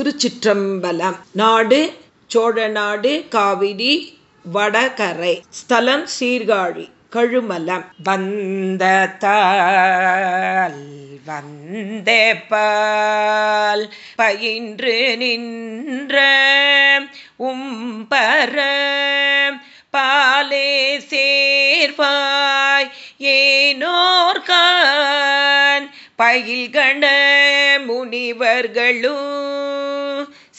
திருச்சிற்றம்பலம். நாடு சோழநாடு காவிரி வடகரை. ஸ்தலம் சீர்காழி கழுமலம். வந்த வந்த பால். பயின்று நின்ற உம்பர பாலே சேர்வாய். ஏனோர்கான் பயில்கண முனிவர்களும்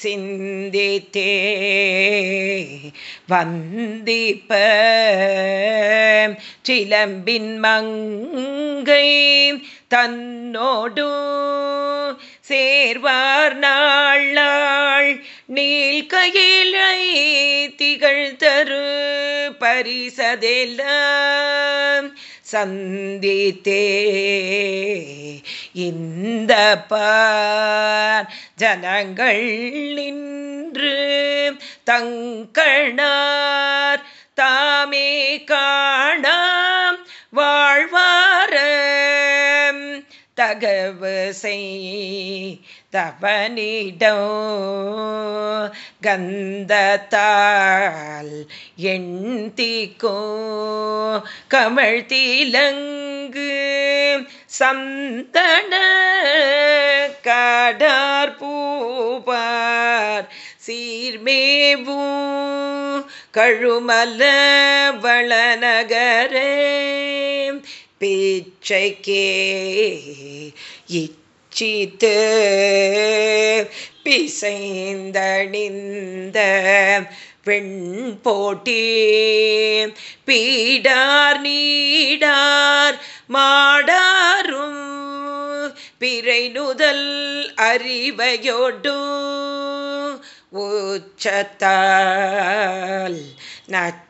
சிந்தித்தே. வந்திப்ப. சிலம்பின் மங்கை தன்னோடு சேர்வார் நாள் நாள் நீழ்கையிலை திகழ் தரு பரிசதெல்லாம். சந்தித்தே. இந்த பார் ஜனங்கள் நின்று தங்கணார் தாமே காணாம். வாழ்வார தகவு செய் தவனிடம். கந்தத்தால் எண்திக்கோ கமழ் தீலங்கு சந்தன காடார்பூபார் பூபார். கழுமல வளநகரே. பீச்சைக்கே இச்சித்து பிசைந்தணிந்த வெண்போட்டி. பீடார் நீடார் மாடாரும் பிறை நுதல் அறிவையோடு. உச்சத்தால் நச்ச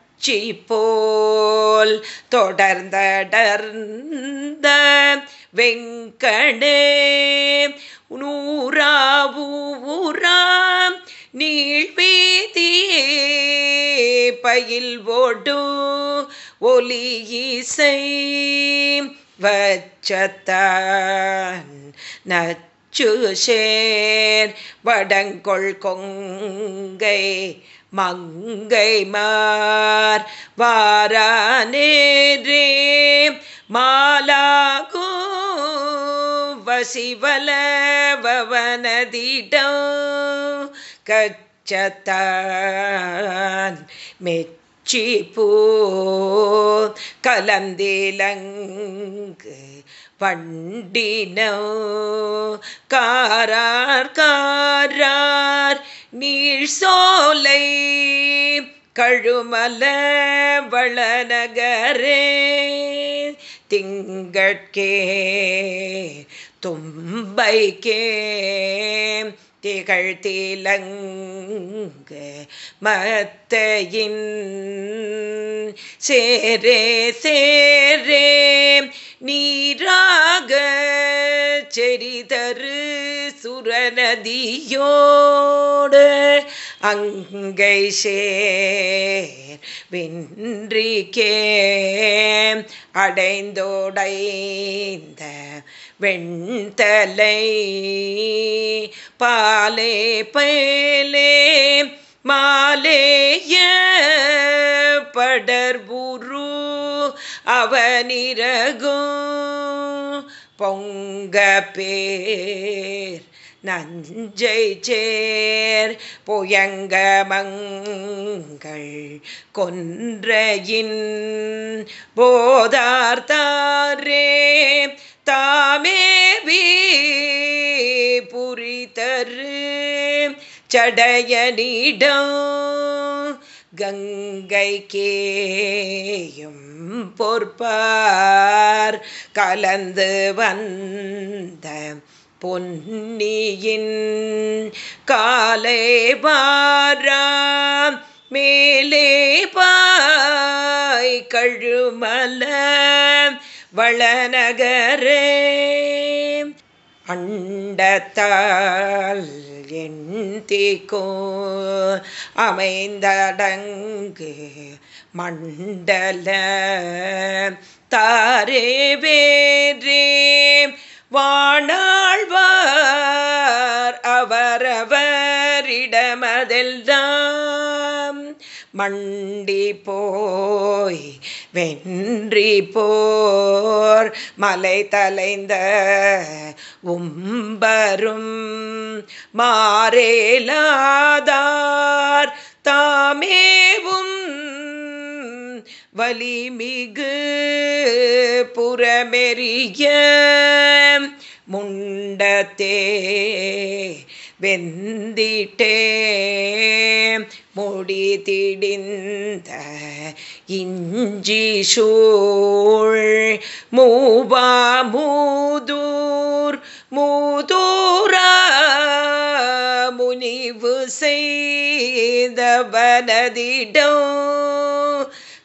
போல் தொடர்ந்தடர்ந்த வெங்கடே நூறாவூரா நீழ்வீதியே பயில் ஓடு ஒலி இசை வச்சத்தான். நச்சு சேர் வடங்கொள் கொங்கை மங்கை மார் வாரானேரே மாலாகோ வசிவலவனதிடம் கச்சத்தான் மெச்சி பூ கலந்திலங்கு வண்டினோ காரார் காரார் நீள் சோலை கழுமல வளநகரே. திங்கட்கே தும்பைக்கே திகழ் தீலங்க மத்தையின் சேரே சேரே. நீராக செறிதரு சுரநதியோடு அங்கை சேர் வென்றிக்கே அடைந்தோடைந்த வெண்தலை பாலே பலே மாலேய படர்புரு அவனிரகும் பொங்க பேர் நஞ்சை சேர் புயங்க மங்கள் கொன்றையின் போதார்த்தாரே தாமேவி புரிதரு சடையனிடம் கங்கை கேயும் பொற்பார் கலந்து வந்த பொன்னியின் காலை பாரா மேலே பாய் கழுமல வளநகரே. அண்டத்தால் எண்திக்கோ அமைந்தடங்கு மண்டல தாரே வேரே வாணாழ்வார் அவரவரிடமதெல்லாம் மண்டி போய் வென்றி போர் மலை தலைந்த உம்பரும் மாறேலாதார் தாமேவும் வலிமிகு புறமெறிய முண்டத்தே வெந்திட்டே முடி திடிந்த இஞ்சி சூழ் மூவா மூதூர் மூதூரா முனிவு செய்தவனதிடம்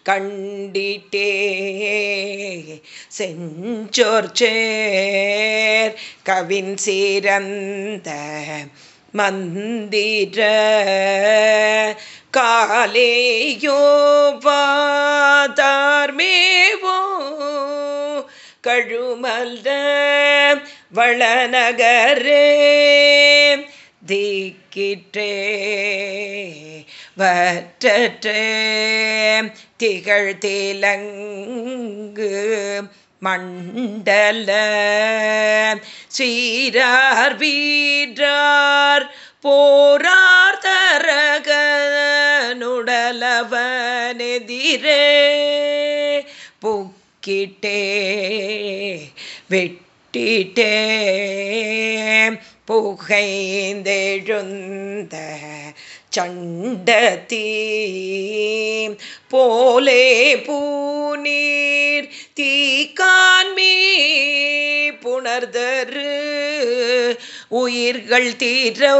கண்டிட்டே செஞ்சோர்ச்சேர் கவின் சீரந்த மந்திர காலேயோ பாதார்மேவோ கழுமல்ல வளநகரே திக்கிற்றே வற்றற்றே திகழ் தேலங்கு மண்டல சீரார் வீரார் போரார் தரகனுடலவனெதிரே. புக்கிட்டே வெட்டிட்டே புகைந்தெழுந்த சண்டதி. போலே பூநீர் தீக்கான்மீ புணர்தரு. உயிர்கள் தீரோ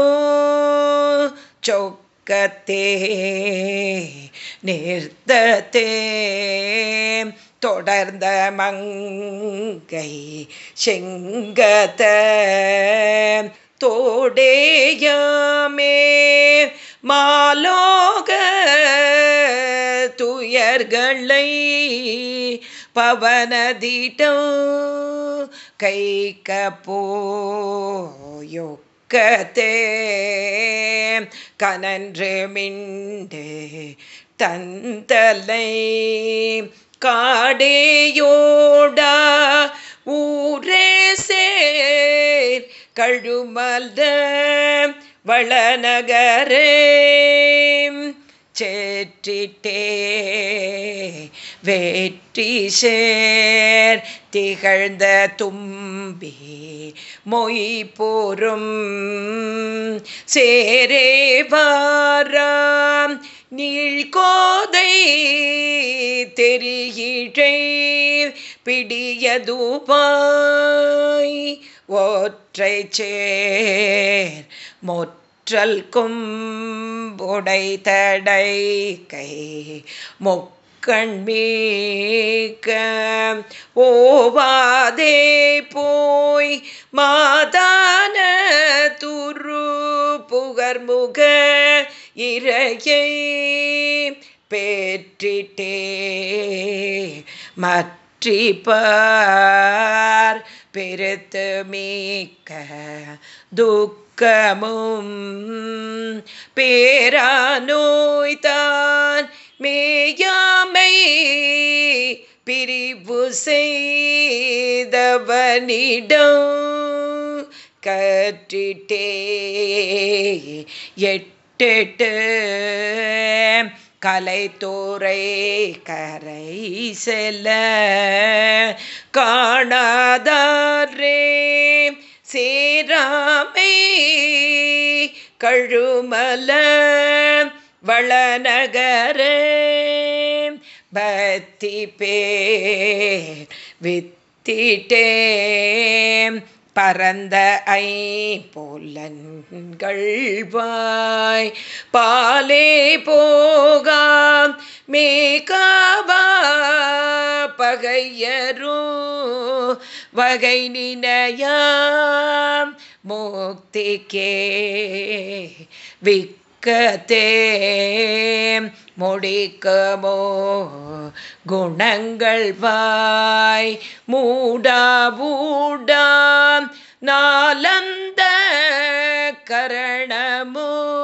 சொக்கத்தே நிறுத்தத்தே தொடர்ந்த மங்கை செங்கத்த தோடேயாமே. மாலோக துயர்களை பவனதிட்டோ கைக்க போயொக்கத்தே. கனன்று மிண்டே தந்தலை காடேயோடா ஊரே சே கழுமல்த வளநகரே. சேற்றிட்டே வேற்றி சேர் திகழ்ந்த தும்பி மொய் போரும். சேரே சேரேவாராம் நீழ்கோதை தெரியிழை பிடியதுபாய். ஒற்றை சேர் மொற்றல் கும்புடை தடை கை மொக்கண்மீக்க ஓவாதே போய் மாதான துரு புகர்முக இறையை பேற்றிட்டே மற்றிப்பார் பெருத்து மீக்க துக்கமும் பேரானோய்தான் மேயாமை பிரிவு செய்தவனிடம் கற்றிட்டே எட்டெட்டு கலைத்தோரை கரை செல்ல காணாதாரே. சேராமை கழுமல வளநகரே. பக்தி பே வித்திட்டே பரந்த ஐ போலன்கள்வாய் பாலே போகாம் மேகாவா பகையரோ வகை நினையாம் மோக்திக்கே விக்கத்தே. முடிக்கமோ குணங்கள் வாய் மூடாபூடாம் நாலந்த கரணமோ?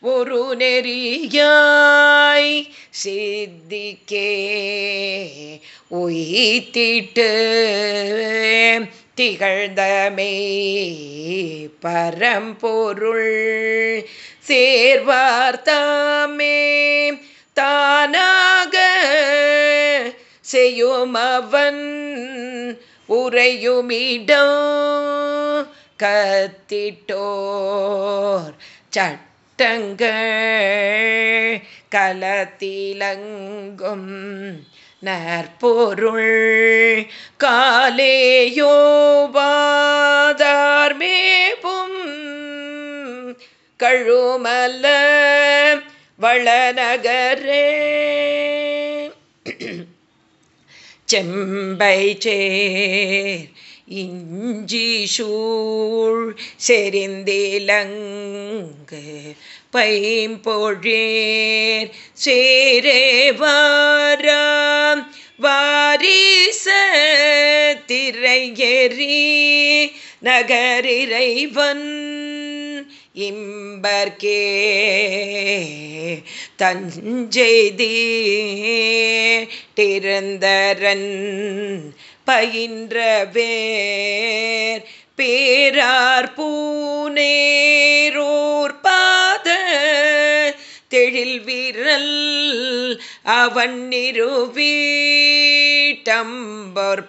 ஒரு நெறியாய் சித்திக்கே. உயித்திட்டு திகழ்ந்தமே பரம்பொருள் சேர்வார்த்தாமே. தானாக செய்யும் அவன் உறையுமிடம் கத்திட்டோர் சட்டங்கள் கலத்திலங்கும். நற்பொருள் காலேயோபாதார்மேபும் கழுமல்ல வளநகரே. செம்பை சேர் இஞ்சி சூழ் செறிந்திலங்கு பைம்பொழேர் சேரேவாராம் வாரிச திரையெறி நகரிறைவன் இம்பர்கே தஞ்செய்தி திறந்தரன் பயின்ற வேர் பேரார் பூனேரோர் தெழில் வீரல் அவன் நிறுவீட்டம்பர்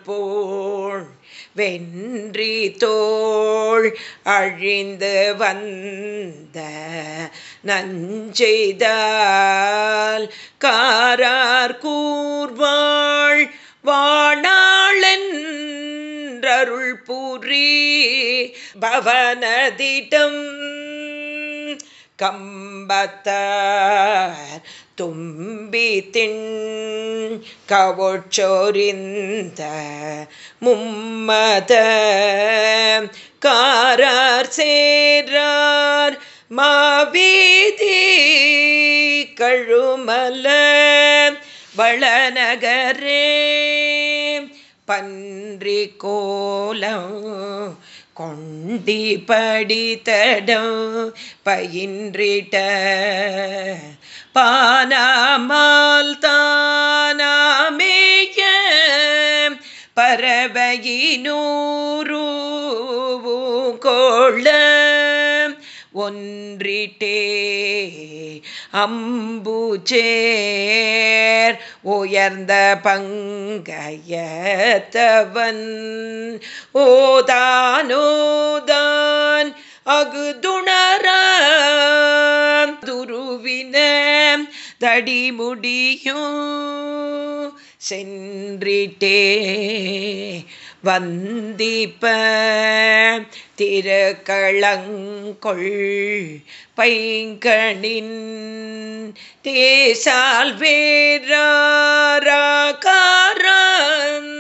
வென்றி தோள் அழிந்து வந்த நஞ்செய்தால் காரார் கூர்வாள் வாணாளென்றருள் புரி பவனதிடம் கம்பத்தார் தும்பி திண் கவொச்சோரிந்த மும்மத காரார் சேரார் மாவீதி கழுமல வளநகரே பன்றி கோலம் கொண்டி படித்தடம் பயின்றிட்ட பானாமால் தானாமேய பறவையினூரு கோள ஒன்றிட்டே அம்புச்சேர் உயர்ந்த பங்கையத்தவன். ஓதானோதான் அகுதுணர துருவின தடிமுடியும் சென்றிட்டே வந்திப்ப. திருக்களங்கொள் பைங்கணின் தேசால் வேறாராகாரன்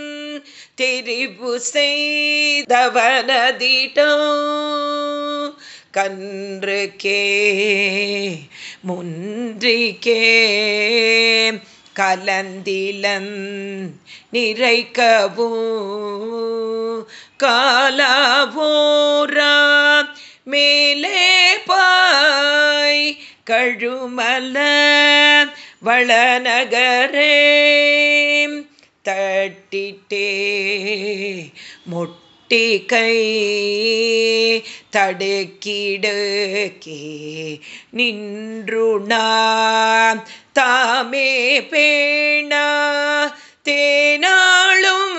திரிபு செய்தவனதிடம் கன்றுக்கே முன்றிக்கே கலந்திலன் நிறைக்கவும் காலாவோரா மேலே பாய் கழுமல வளநகரே தட்டிட்டே முட்டி கை தடுக்கிடுக்கே நின்றுணா. தாமே பேணா. தேனாளும்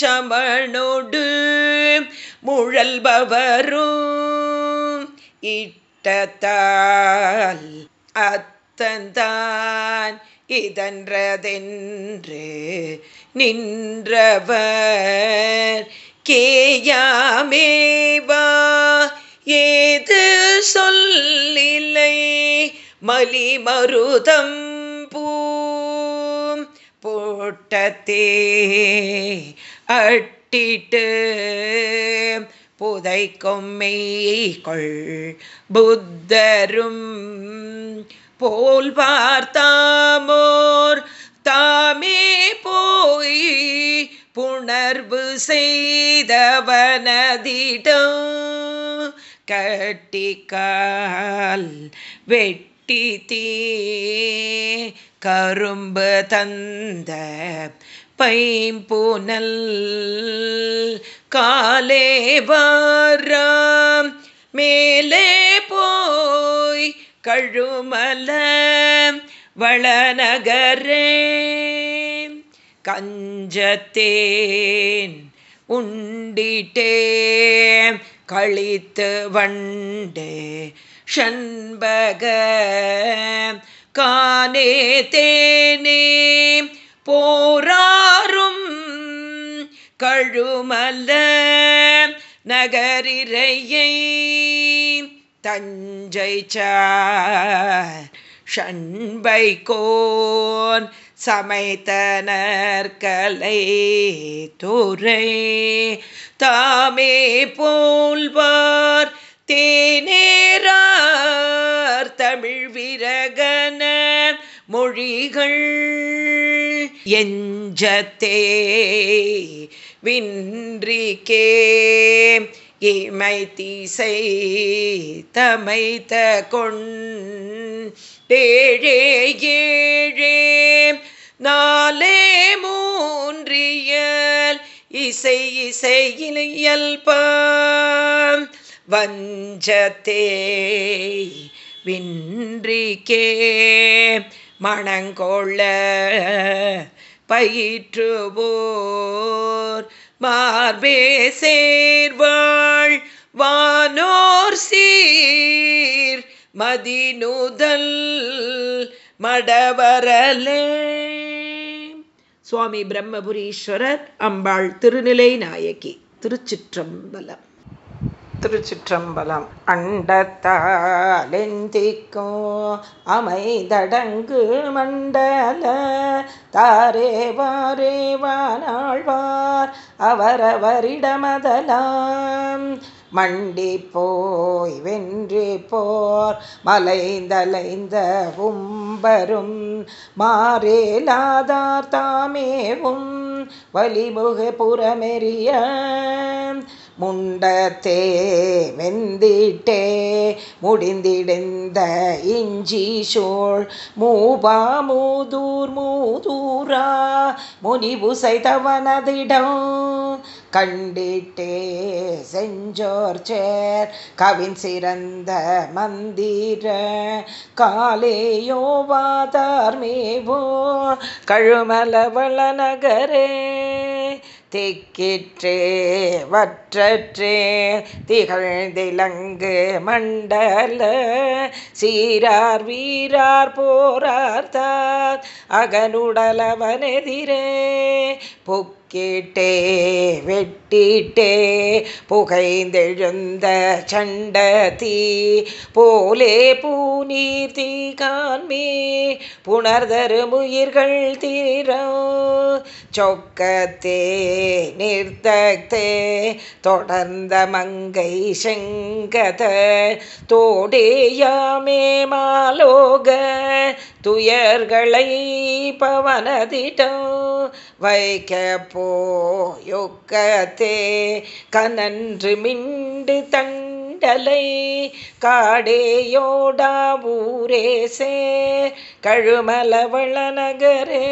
சமணொடு முழல்பவரும் இட்டத்தால் அத்தந்தான் இதன்றதென்று நின்றவர் கேயாமேவா? ஏது சொல்லில்லை மலிமருதம் பூம் போட்டத்தே அட்டிட்டு புதைக்கும் மெய்கொள் புத்தரும் போல் பார்த்தாமோர் தாமே போய் புணர்வு செய்தவனதிடம் கட்டிக்கால் வெட்டி தீ கரும்பு தந்த பைம்பூனல் காலே வாராம். மேலே போய் கழுமல வளநகரே கஞ்சத்தேன் உண்டிட்டே கழித்து வண்டே ஷண்பக கானே தேனே போராறும் கழுமல்ல நகரிரையை தஞ்சை சண்பை கோன் சமைத்தனர்கலை துறை தாமே போல்வார் தேநேரார் தமிழ் விரகன மொழிகள் எஞ்சத்தே வின்றிக்கே இமை தீசை தமைத்த கொண்டேழே ஏழே நாலே மூன்றியல் இசை இசையில் இயல்பாம். வஞ்சத்தே வின்றிக்கே மணங்கொள்ள பயிற்றுவோர். மார்பே சேர்வாள் வானோர் சீர் மதிநுதல் மடவரலே. சுவாமி பிரம்மபுரீஸ்வரர் அம்பாள் திருநிலை நாயகி திருச்சிற்றம்பலம். திருச்சிற்றம்பலம். அண்டத்தாலெந்திக்கோ அமைதடங்கு மண்டல தாரே வாரே வானாழ்வார் அவரவரிடமதலாம். மண்டி போய் வென்றி போர் மலைந்தலைந்த உம்பரும் மாறேலாதார் தாமேவும் வலிமுக புறமெறிய முண்டத்தே வெந்திட்டே முடிந்திடுந்த இஞ்சி சோழ் மூபா மூதூர் மூதூரா முனிபுசைதவனதிடம் கண்டிட்டே செஞ்சோர் சேர் கவின் சிறந்த மந்திர காலேயோவாதார் மேவோ கழுமலவள நகரே திக்கிற்றே வற்றற்றே திகழ்ந்திலங்கு மண்டல சீரார் வீரார் போரார்த்தார் அகனுடலவனெதிரே புக் கேட்டே வெட்டிட்டே புகைந்தெழுந்த சண்ட தீ போலே பூநீர் தீ காண்மே புணர்தரு முயிர்கள் தீரோ சொக்கத்தே நிர்த்தே தொடர்ந்த மங்கை செங்கத தோடேயாமே மாலோக துயர்களை பவனதிடம் வைக்க போயொக்கத்தே கனன்று மிண்டு தண்டலை காடேயோடா ஊரே கழுமலவள நகரே.